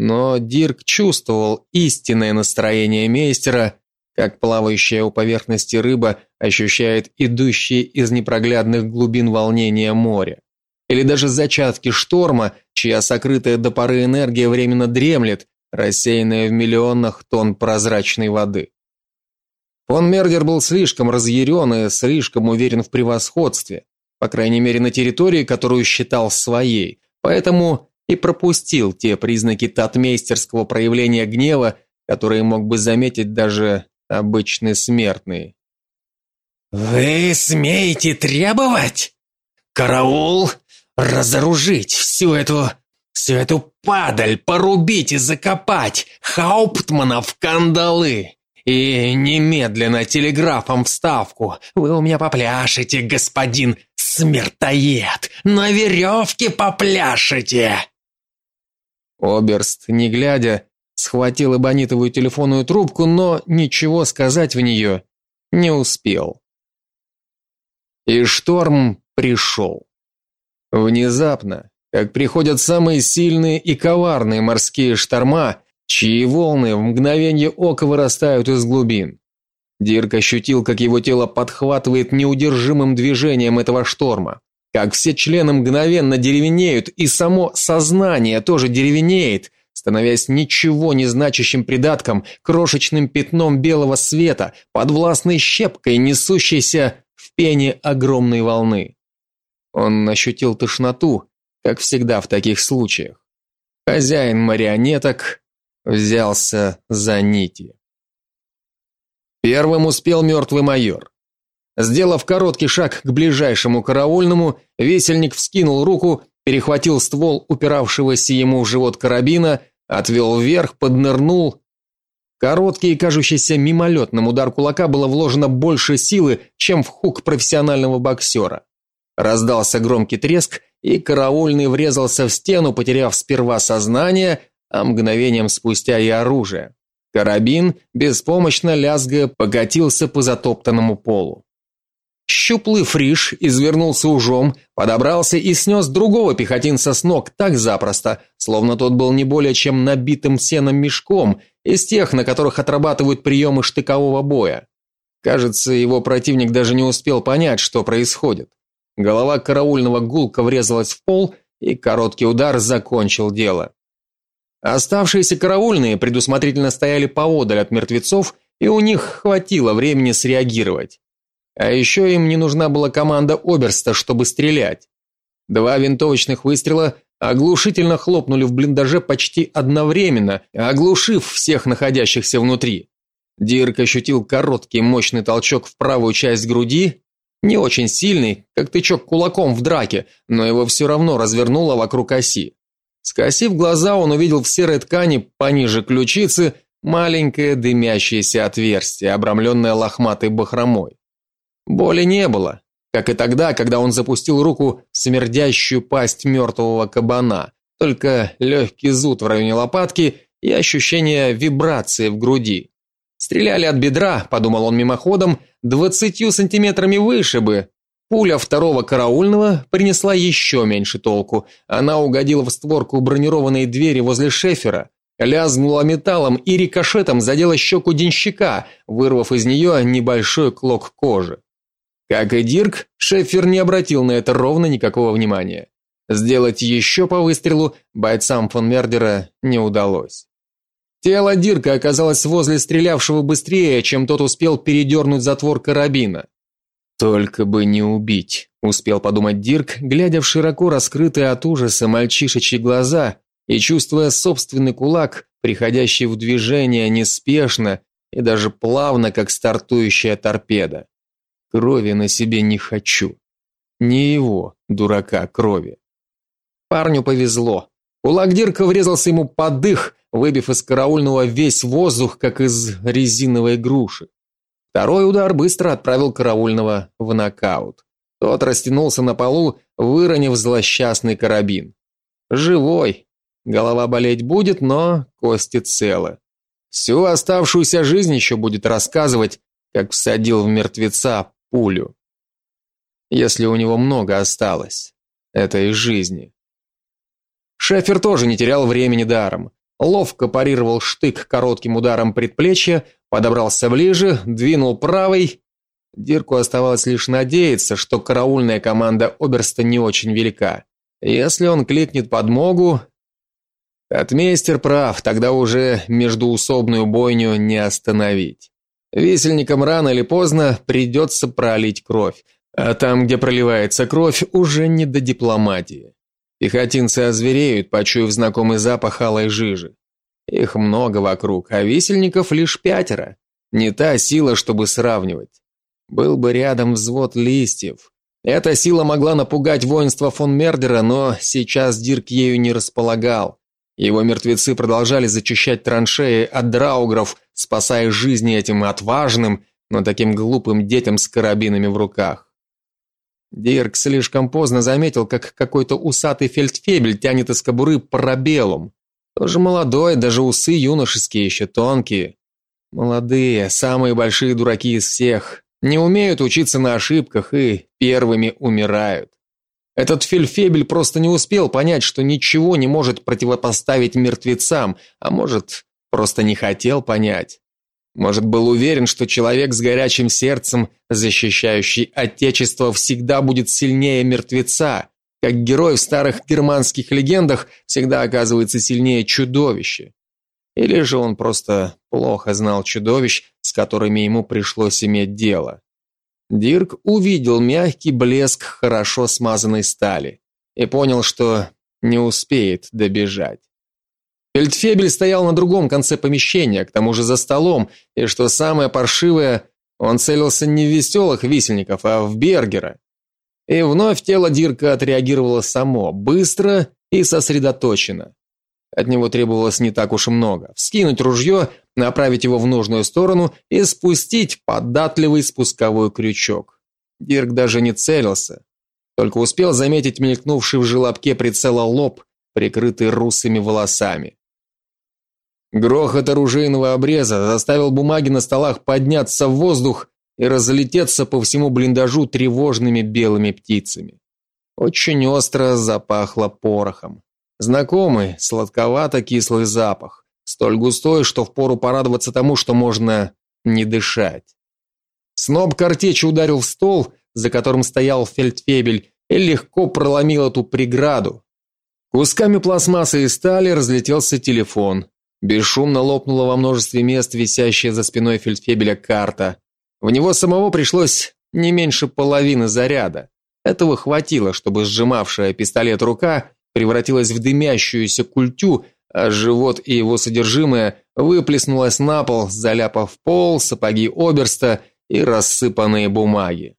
B: Но Дирк чувствовал истинное настроение мейстера, как плавающая у поверхности рыба ощущает идущие из непроглядных глубин волнения моря или даже зачатки шторма, чья сокрытая до поры энергия временно дремлет, рассеянная в миллионах тонн прозрачной воды. Фон Мердер был слишком разъярен и слишком уверен в превосходстве, по крайней мере на территории, которую считал своей, поэтому и пропустил те признаки татмейстерского проявления гнева, которые мог бы заметить даже обычный смертный.
C: «Вы смеете требовать? Караул! разоружить всю эту... всю эту падаль, порубить и закопать, Хауптмана в кандалы. И немедленно телеграфом в ставку. Вы у меня попляшете, господин смертоед. На веревке попляшете.
B: Оберст, не глядя, схватил эбонитовую телефонную трубку, но ничего сказать в нее не успел. И шторм пришел. Внезапно, как приходят самые сильные и коварные морские шторма, чьи волны в мгновение ока вырастают из глубин. Дирк ощутил, как его тело подхватывает неудержимым движением этого шторма, как все члены мгновенно деревенеют, и само сознание тоже деревенеет, становясь ничего не значащим придатком, крошечным пятном белого света, подвластной щепкой, несущейся в пене огромной волны. Он ощутил тошноту, как всегда в таких случаях. Хозяин марионеток взялся за нити. Первым успел мертвый майор. Сделав короткий шаг к ближайшему караульному, весельник вскинул руку, перехватил ствол упиравшегося ему в живот карабина, отвел вверх, поднырнул. Короткий и кажущийся мимолетным удар кулака было вложено больше силы, чем в хук профессионального боксера. Раздался громкий треск, и караульный врезался в стену, потеряв сперва сознание, а мгновением спустя и оружие. Карабин, беспомощно лязгая, покатился по затоптанному полу. Щуплый фриш извернулся ужом, подобрался и снес другого пехотинца с ног так запросто, словно тот был не более чем набитым сеном мешком, из тех, на которых отрабатывают приемы штыкового боя. Кажется, его противник даже не успел понять, что происходит. Голова караульного гулко врезалась в пол, и короткий удар закончил дело. Оставшиеся караульные предусмотрительно стояли поодаль от мертвецов, и у них хватило времени среагировать. А еще им не нужна была команда оберста, чтобы стрелять. Два винтовочных выстрела оглушительно хлопнули в блиндаже почти одновременно, оглушив всех находящихся внутри. Дирк ощутил короткий мощный толчок в правую часть груди не очень сильный, как тычок кулаком в драке, но его все равно развернуло вокруг оси. Скосив глаза, он увидел в серой ткани пониже ключицы маленькое дымящееся отверстие, обрамленное лохматой бахромой. Боли не было, как и тогда, когда он запустил руку в смердящую пасть мертвого кабана, только легкий зуд в районе лопатки и ощущение вибрации в груди. Стреляли от бедра, подумал он мимоходом, двадцатью сантиметрами выше бы. Пуля второго караульного принесла еще меньше толку. Она угодила в створку бронированной двери возле шефера, лязгнула металлом и рикошетом задела щеку денщика, вырвав из нее небольшой клок кожи. Как и Дирк, шефер не обратил на это ровно никакого внимания. Сделать еще по выстрелу бойцам фон Мердера не удалось. Тело Дирка оказалось возле стрелявшего быстрее, чем тот успел передернуть затвор карабина. Только бы не убить, успел подумать Дирк, глядя в широко раскрытые от ужаса мальчишечьи глаза и чувствуя собственный кулак, приходящий в движение неспешно и даже плавно, как стартующая торпеда.
A: Крови на себе не хочу. Не его, дурака, крови. Парню повезло. Кулак Дирка врезался ему под дых, выбив из караульного весь воздух, как из резиновой груши. Второй удар быстро отправил караульного в нокаут. Тот растянулся на полу, выронив злосчастный карабин. Живой. Голова болеть будет, но кости целы. Всю оставшуюся жизнь еще будет рассказывать, как всадил в мертвеца пулю. Если у него много осталось этой жизни. Шефер тоже не терял времени даром. Ловко парировал штык коротким ударом предплечья, подобрался ближе, двинул правой. Дирку оставалось лишь надеяться, что караульная команда оберста не очень велика. Если он кликнет подмогу, Отмейстер прав, тогда уже междуусобную бойню не остановить. Висельникам рано или поздно придется пролить кровь, а там, где проливается кровь, уже не до дипломатии. Пехотинцы озвереют, почуяв знакомый запах алой жижи. Их много вокруг, а висельников лишь пятеро. Не та сила, чтобы сравнивать. Был бы рядом взвод листьев. Эта сила могла напугать воинство фон Мердера, но сейчас Дирк ею не располагал. Его мертвецы продолжали зачищать траншеи от драугров, спасая жизни этим отважным, но таким глупым детям с карабинами в руках. Дирк слишком поздно заметил, как какой-то усатый фельдфебель тянет из кобуры парабеллум. Тоже молодой, даже усы юношеские еще тонкие. Молодые, самые большие дураки из всех, не умеют учиться на ошибках и первыми умирают. Этот фельфебель просто не успел понять, что ничего не может противопоставить мертвецам, а может, просто не хотел понять. Может, был уверен, что человек с горячим сердцем, защищающий отечество, всегда будет сильнее мертвеца, как герой в старых германских легендах всегда оказывается сильнее чудовища. Или же он просто плохо знал чудовищ, с которыми ему пришлось иметь дело. Дирк увидел мягкий блеск хорошо смазанной стали и понял, что не успеет добежать. Фельдфебель стоял на другом конце помещения, к тому же за столом, и что самое паршивое, он целился не в веселых висельников, а в Бергера. И вновь тело Дирка отреагировало само, быстро и сосредоточенно. От него требовалось не так уж и много. Вскинуть ружье, направить его в нужную сторону и спустить податливый спусковой крючок. Дирк даже не целился, только успел заметить мелькнувший в желобке прицела лоб, прикрытый русыми волосами. Грохот оружейного обреза заставил бумаги на столах подняться в воздух и разлететься по всему блиндажу тревожными белыми птицами. Очень остро запахло порохом. Знакомый, сладковато-кислый запах, столь густой, что впору порадоваться тому, что можно не дышать. Сноб картечи ударил в стол, за которым стоял фельдфебель, и легко проломил эту преграду. Кусками пластмассы и стали разлетелся телефон. Бесшумно лопнула во множестве мест висящая за спиной фельдфебеля карта. В него самого пришлось не меньше половины заряда. Этого хватило, чтобы сжимавшая пистолет рука превратилась в дымящуюся культю, а живот и его содержимое выплеснулось на пол, заляпав пол, сапоги оберста и рассыпанные бумаги.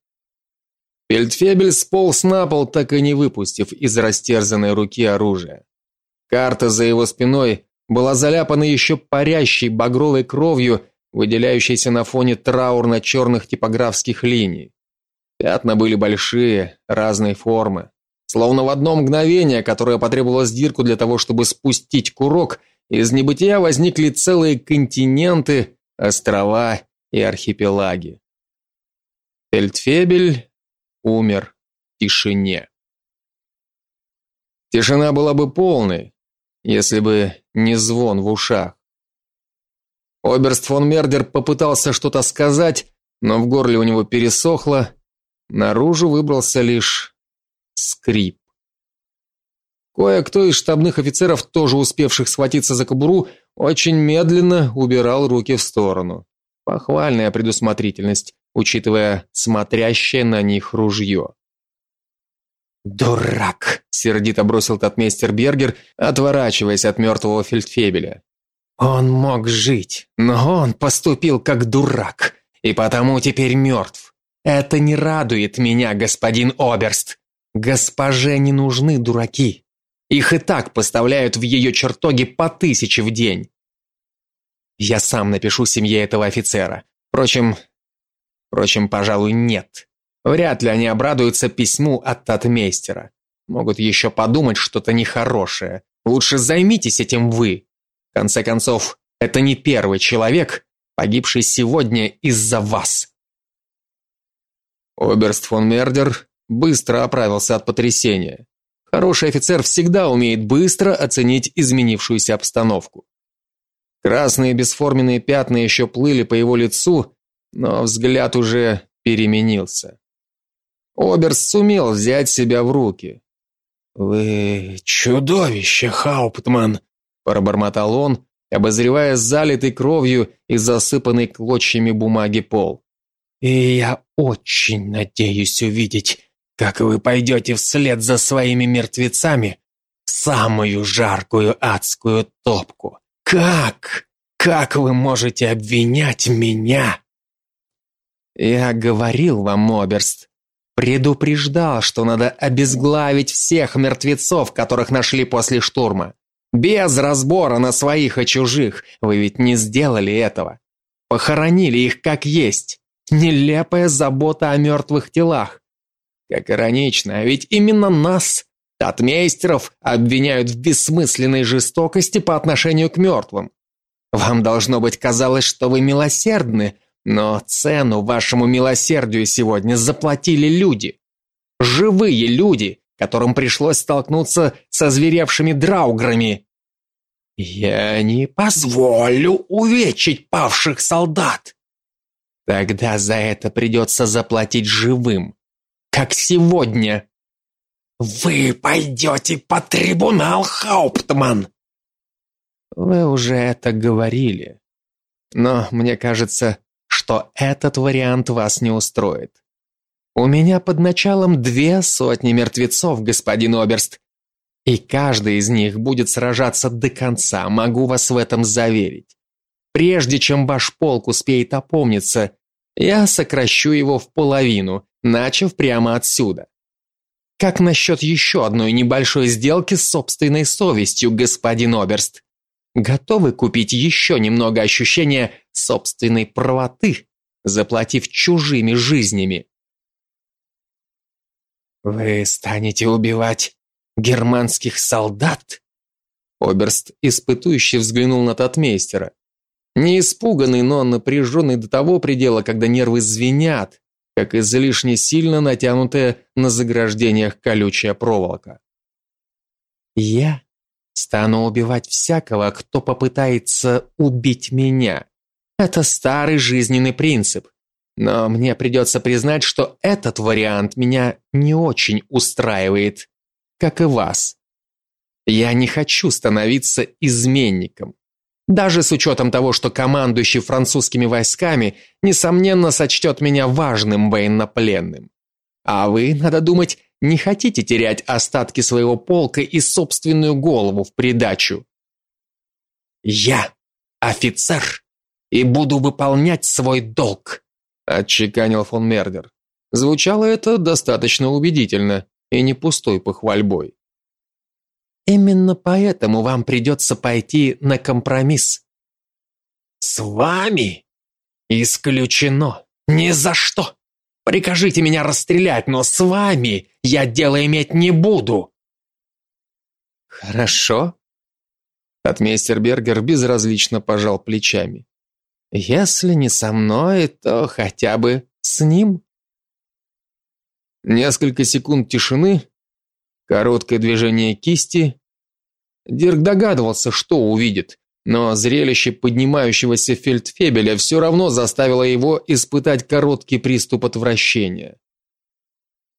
A: Фельдфебель сполз на пол, так и не выпустив из растерзанной руки оружие. Карта за его спиной была заляпана еще парящей багровой кровью, выделяющейся на фоне траурно-черных типографских линий. Пятна были большие, разной формы. Словно в одно мгновение, которое потребовалось Дирку для того, чтобы спустить курок, из небытия возникли целые континенты, острова и архипелаги. Фельдфебель умер в тишине. Тишина была бы полной, если бы не звон в ушах. Оберст фон Мердер попытался что-то сказать, но в горле у него пересохло, наружу выбрался лишь скрип. Кое-кто из штабных офицеров, тоже успевших схватиться за кобуру, очень медленно убирал руки в сторону. Похвальная предусмотрительность, учитывая смотрящее на них ружье. «Дурак!» — сердито бросил татмейстер Бергер, отворачиваясь от мертвого фельдфебеля. «Он мог жить, но он поступил как дурак, и потому теперь мертв. Это не радует меня, господин Оберст. Госпоже не нужны дураки. Их и так поставляют в ее чертоги по тысяче в день. Я сам напишу семье этого офицера. Впрочем, впрочем, пожалуй, нет. Вряд ли они обрадуются письму от татмейстера. Могут еще подумать что-то нехорошее. Лучше займитесь этим вы. В конце концов, это не первый человек, погибший сегодня из-за вас.
B: Оберст фон Мердер быстро оправился от потрясения. Хороший офицер всегда умеет быстро оценить изменившуюся обстановку. Красные бесформенные пятна еще плыли по его лицу, но взгляд уже переменился. Оберст сумел взять себя в руки.
C: Вы чудовище, Хауптман,
B: пробормотал он, обозревая залитый кровью и засыпанный клочьями бумаги пол.
C: И я очень надеюсь увидеть, как вы пойдете вслед за своими мертвецами в самую жаркую адскую топку. Как? Как вы можете обвинять меня?
A: Я говорил вам, Оберст, предупреждал, что надо обезглавить всех мертвецов, которых нашли после штурма. Без разбора на своих и чужих. Вы ведь не сделали этого. Похоронили их как есть. Нелепая забота о мертвых телах. Как иронично, ведь именно нас Татмейстеров обвиняют в бессмысленной жестокости по отношению к мертвым. Вам должно быть казалось, что вы милосердны, но цену вашему милосердию сегодня заплатили люди. Живые люди, которым пришлось столкнуться со зверевшими драуграми.
C: Я не позволю увечить павших солдат.
A: Тогда за это придется заплатить живым, как сегодня.
C: Вы пойдете по трибунал, Хауптман.
A: Вы уже это говорили. Но мне кажется, что этот вариант вас не устроит. У меня под началом две сотни мертвецов, господин Оберст, и каждый из них будет сражаться до конца, могу вас в этом заверить. Прежде чем ваш полк успеет опомниться, я сокращу его в половину, начав прямо отсюда. Как насчет еще одной небольшой сделки с собственной совестью, господин Оберст? Готовы купить еще немного ощущения собственной правоты, заплатив чужими жизнями?
C: Вы станете убивать германских солдат?
B: Оберст испытующе взглянул на татмейстера. Не испуганный, но напряженный до того предела, когда нервы звенят, как излишне сильно натянутая на заграждениях колючая проволока.
A: Я стану убивать всякого, кто попытается убить меня. Это старый жизненный принцип. Но мне придется признать, что этот вариант меня не очень устраивает, как и вас. Я не хочу становиться изменником. Даже с учетом того, что командующий французскими войсками несомненно сочтет меня важным военнопленным. А вы, надо думать, не хотите терять остатки своего полка и собственную голову в придачу.
C: Я офицер и буду выполнять свой долг,
B: отчеканил фон Мердер. Звучало это достаточно убедительно и не пустой похвальбой.
A: Именно поэтому вам придется пойти на компромисс.
C: С вами? Исключено. Ни за что. Прикажите меня расстрелять, но с вами я дело иметь не буду.
A: Хорошо.
B: Отмейстер Бергер безразлично пожал плечами.
A: Если не со мной, то хотя бы с ним.
B: Несколько секунд тишины, короткое движение кисти, Дирк догадывался, что увидит, но зрелище поднимающегося фельдфебеля все равно заставило его испытать короткий приступ отвращения.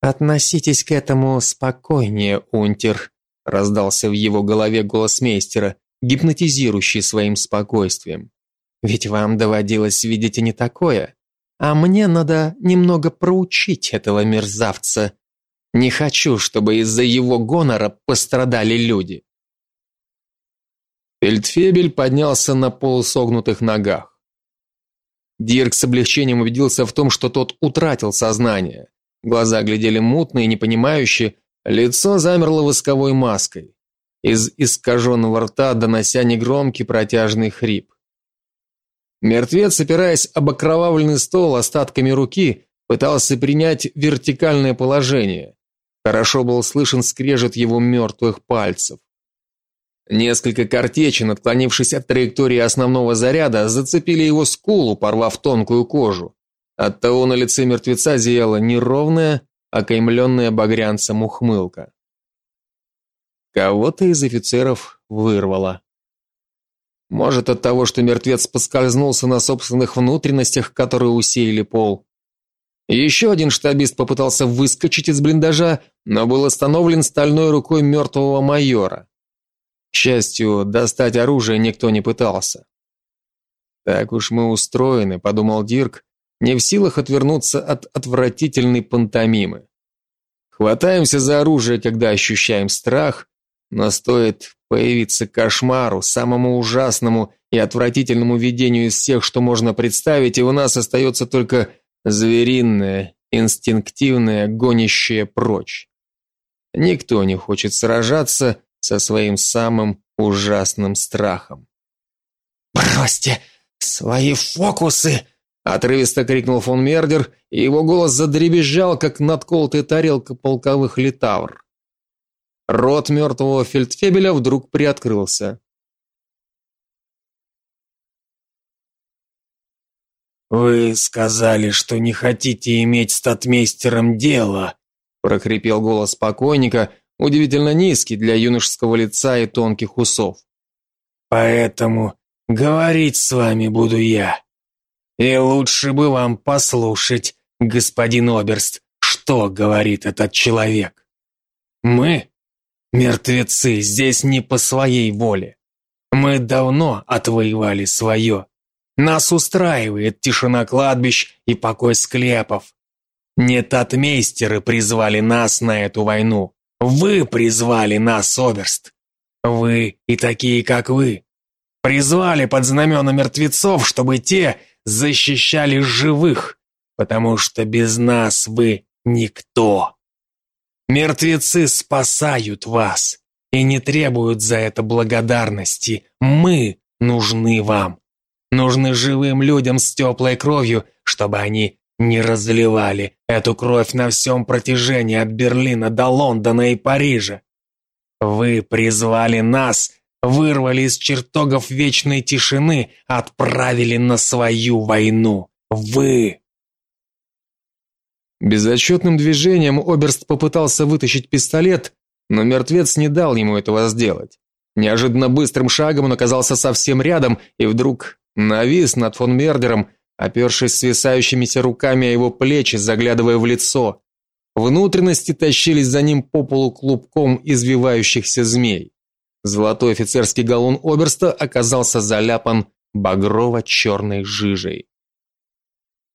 A: Относитесь к этому спокойнее, унтер, раздался в его голове голос мейстера, гипнотизирующий своим спокойствием. Ведь вам доводилось видеть и не такое, а мне надо немного проучить этого мерзавца. Не хочу, чтобы из-за его гонора пострадали люди.
B: Фельдфебель поднялся на полусогнутых ногах.
A: Дирк с облегчением убедился в том, что тот утратил сознание. Глаза глядели мутно и непонимающе, лицо замерло восковой маской. Из искаженного рта донося негромкий протяжный хрип. Мертвец, опираясь об окровавленный стол остатками руки, пытался принять вертикальное положение. Хорошо был слышен скрежет его мертвых пальцев. Несколько картечин, отклонившись от траектории основного заряда, зацепили его скулу, порвав тонкую кожу. Оттого на лице мертвеца зияла неровная, окаймленная багрянцем ухмылка. Кого-то из офицеров вырвало. Может, от того, что мертвец поскользнулся на собственных внутренностях, которые усеяли пол. Еще один штабист попытался выскочить из блиндажа, но был остановлен стальной рукой мертвого майора. К счастью, достать оружие никто не пытался. Так уж мы устроены, подумал Дирк, не в силах отвернуться от отвратительной пантомимы. Хватаемся за оружие, когда ощущаем страх, но стоит появиться кошмару, самому ужасному и отвратительному видению из всех, что можно представить, и у нас остается только звериное, инстинктивное, гонящее прочь. Никто не хочет сражаться со своим самым ужасным страхом.
C: "Бросьте свои фокусы!"
A: отрывисто крикнул фон Мердер, и его голос задребезжал, как надколотая тарелка полковых литавр. Рот мертвого фельдфебеля вдруг приоткрылся.
C: Вы сказали, что не хотите иметь с татмейстером дело,
A: прохрипел голос покойника, удивительно низкий для юношеского лица и тонких усов.
C: Поэтому говорить с вами буду я. И лучше бы вам послушать, господин Оберст, что говорит этот человек. Мы, мертвецы, здесь не по своей воле. Мы давно отвоевали свое. Нас устраивает тишина кладбищ и покой склепов. Не татмейстеры призвали нас на эту войну. Вы призвали нас, Оберст. Вы и такие, как вы. Призвали под знамена мертвецов, чтобы те защищали живых, потому что без нас вы никто. Мертвецы спасают вас и не требуют за это благодарности. Мы нужны вам. Нужны живым людям с теплой кровью, чтобы они не разливали эту кровь на всем протяжении от Берлина до Лондона и Парижа. Вы призвали нас, вырвали из чертогов вечной тишины, отправили на свою войну. Вы.
A: Безотчетным движением Оберст попытался вытащить пистолет, но мертвец не дал ему этого сделать. Неожиданно быстрым шагом он оказался совсем рядом и вдруг навис над фон Мердером, опершись свисающимися руками о его плечи, заглядывая в лицо. Внутренности тащились за ним по полу клубком извивающихся змей. Золотой офицерский галун оберста оказался заляпан багрово черной жижей.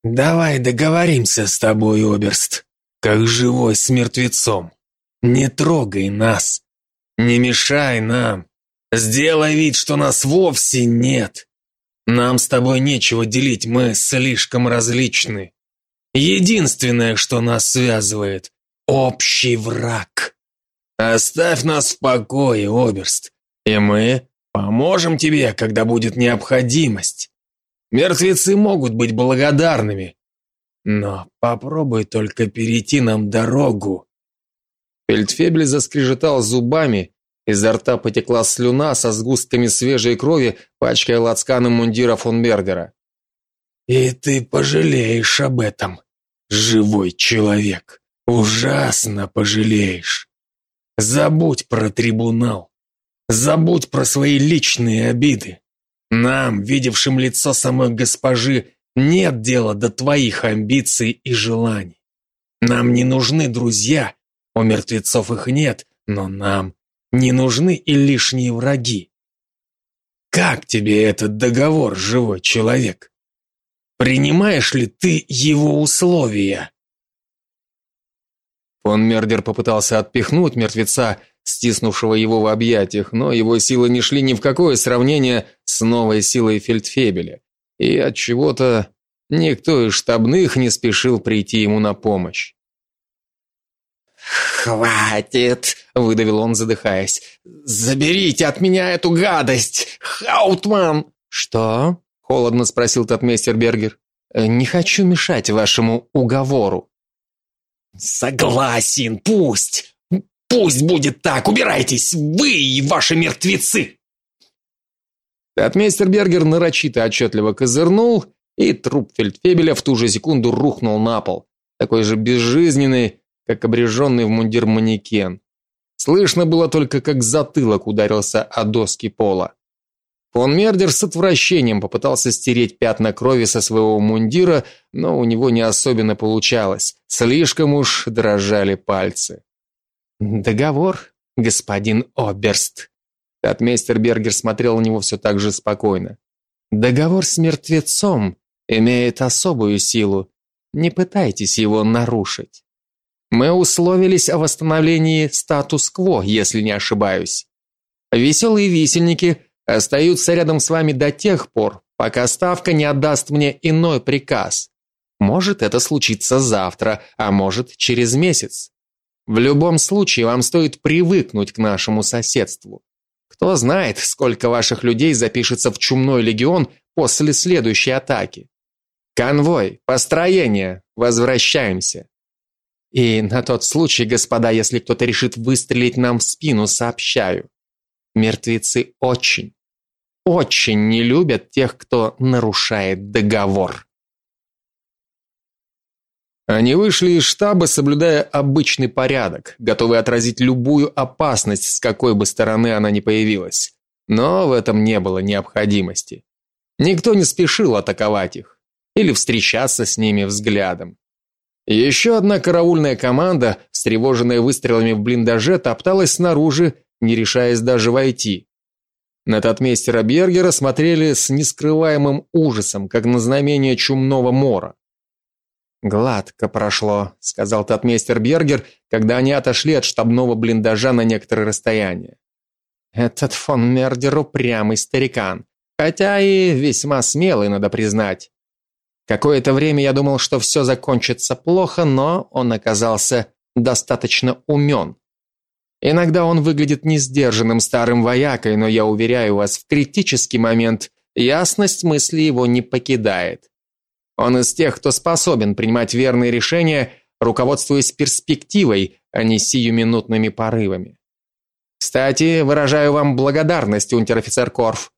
C: Давай договоримся с тобой, оберст, как живой с мертвецом. Не трогай нас. Не мешай нам. Сделай вид, что нас вовсе нет. Нам с тобой нечего делить, мы слишком различны. Единственное, что нас связывает общий враг. Оставь нас в покое, оберст, и мы поможем тебе, когда будет необходимость. Мертвецы могут быть благодарными, но попробуй только перейти нам дорогу.
A: Фельдфебель заскрежетал зубами, Изо рта потекла слюна со сгустками свежей крови, пачкая лацканом мундира фон Бергера.
C: И ты пожалеешь об этом, живой человек. Ужасно пожалеешь. Забудь про трибунал. Забудь про свои личные обиды. Нам, видевшим лицо самой госпожи, нет дела до твоих амбиций и желаний. Нам не нужны друзья, у мертвецов их нет, но нам не нужны и лишние враги. Как тебе этот договор, живой человек? Принимаешь ли ты его условия?
A: Фон Мердер попытался отпихнуть мертвеца, стиснувшего его в объятиях, но его силы не шли ни в какое сравнение с новой силой фельдфебеля. И от чего-то никто из штабных не спешил прийти ему на помощь.
C: «Хватит!» — выдавил он, задыхаясь. «Заберите от меня эту гадость! Хаутман!»
A: «Что?» — холодно спросил татмейстер Бергер. «Не хочу мешать вашему уговору».
C: «Согласен, пусть! Пусть будет так! Убирайтесь! Вы и ваши мертвецы!»
A: Татмейстер Бергер нарочито отчетливо козырнул, и труп фельдфебеля в ту же секунду рухнул на пол, такой же безжизненный, как обреженный в мундир манекен. Слышно было только, как затылок ударился о доски пола. Фон Мердер с отвращением попытался стереть пятна крови со своего мундира, но у него не особенно получалось. Слишком уж дрожали пальцы.
C: Договор, господин Оберст.
A: Татмейстер Бергер смотрел на него все так же спокойно.
C: Договор с мертвецом имеет особую силу. Не пытайтесь его нарушить. Мы условились о восстановлении статус-кво, если не ошибаюсь. Веселые висельники остаются рядом с вами до тех пор, пока ставка не отдаст мне иной приказ. Может, это случится завтра, а может, через месяц. В любом случае, вам стоит привыкнуть к нашему соседству. Кто знает, сколько ваших людей запишется в чумной легион после следующей атаки. Конвой, построение, возвращаемся. И на тот случай, господа, если кто-то решит выстрелить нам в спину, сообщаю. Мертвецы очень, очень не любят тех, кто нарушает договор.
A: Они вышли из штаба, соблюдая обычный порядок, готовые отразить любую опасность, с какой бы стороны она ни появилась. Но в этом не было необходимости. Никто не спешил атаковать их или встречаться с ними взглядом. Еще одна караульная команда, встревоженная выстрелами в блиндаже, топталась снаружи, не решаясь даже войти. На татмейстера Бергера смотрели с нескрываемым ужасом, как на знамение чумного мора.
C: Гладко прошло, сказал татмейстер Бергер, когда они отошли от штабного блиндажа на некоторое расстояние. Этот фон Мердер упрямый старикан, хотя и весьма смелый, надо признать. Какое-то время я думал, что все закончится плохо, но он оказался достаточно умен. Иногда он выглядит несдержанным старым воякой, но я уверяю вас, в критический момент ясность мысли его не покидает. Он из тех, кто способен принимать верные решения, руководствуясь перспективой, а не сиюминутными порывами. Кстати, выражаю вам благодарность, унтер-офицер Корф.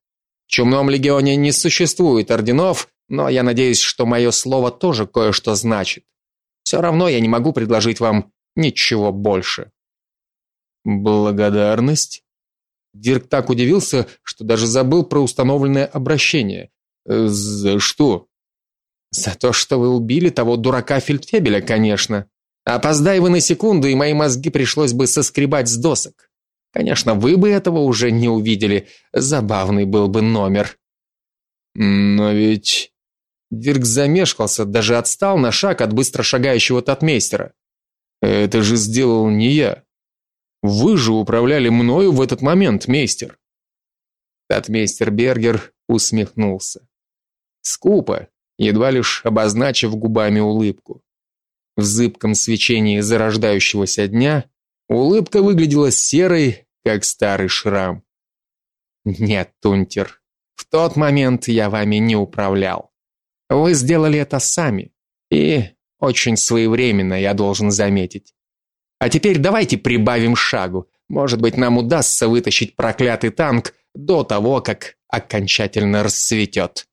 C: В Чумном легионе не существует орденов, но я надеюсь, что мое слово тоже кое-что значит. Все равно я не могу предложить вам ничего больше.
A: Благодарность? Дирк так удивился, что даже забыл про установленное обращение. Э, за что?
C: За то, что вы убили того дурака Фельдфебеля, конечно. Опоздай вы на секунду, и мои мозги пришлось бы соскребать с досок. Конечно, вы бы этого уже не увидели. Забавный был бы номер.
A: Но ведь Дирк замешкался, даже отстал на шаг от быстро шагающего татмейстера. Это же сделал не я. Вы же управляли мною в этот момент, мейстер.
C: Татмейстер Бергер усмехнулся. Скупо, едва лишь обозначив губами улыбку. В зыбком свечении зарождающегося дня улыбка выглядела серой, как старый шрам. Нет, Тунтер, в тот момент я вами не управлял. Вы сделали это сами. И очень своевременно, я должен заметить. А теперь давайте прибавим шагу. Может быть, нам удастся вытащить проклятый танк до того, как окончательно расцветет.